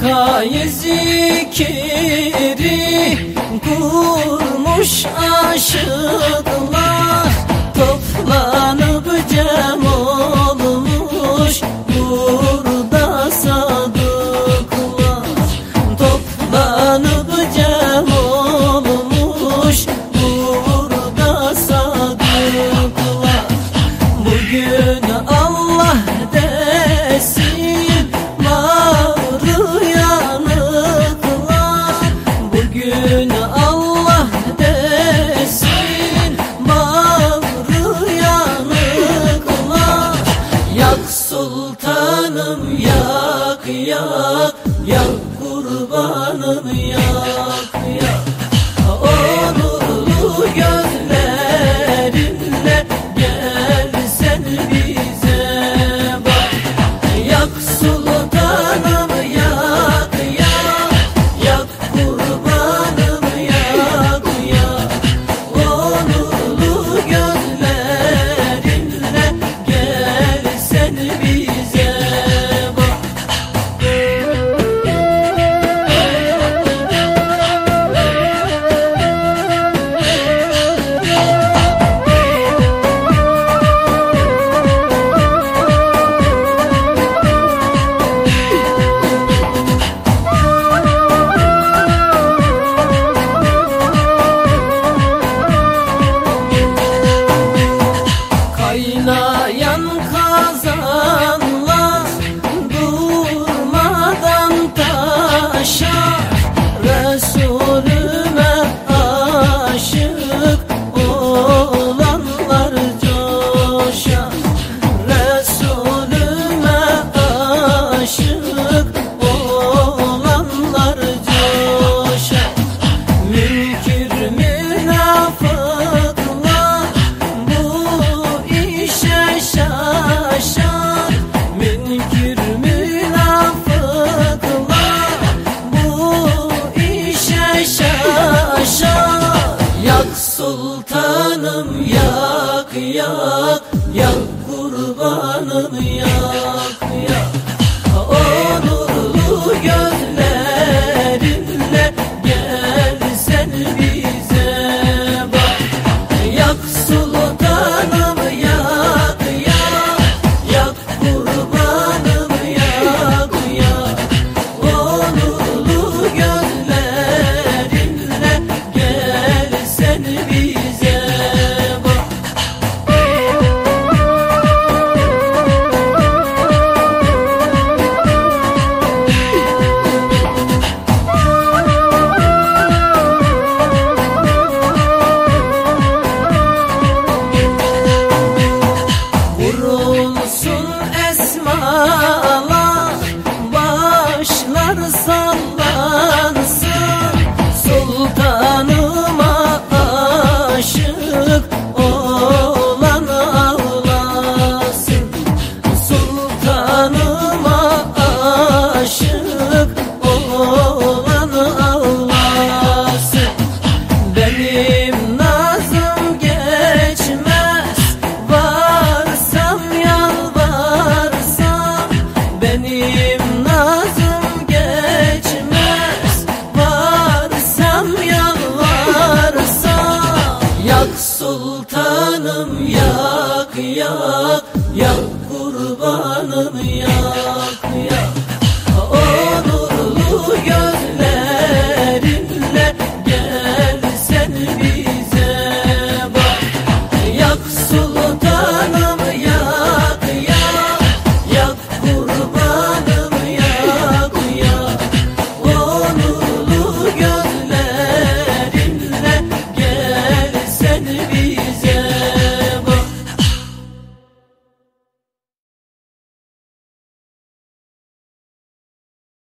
Kayızikiri kurmuş aşık yak yak yak Yan kazanlar durmadan taşa Resulüme aşık olanlar coşa Resulüme aşık yo. Benim nazım geçmez. Varsam yalvarsa Yak sultanım yak yak Yak kurbanım yak.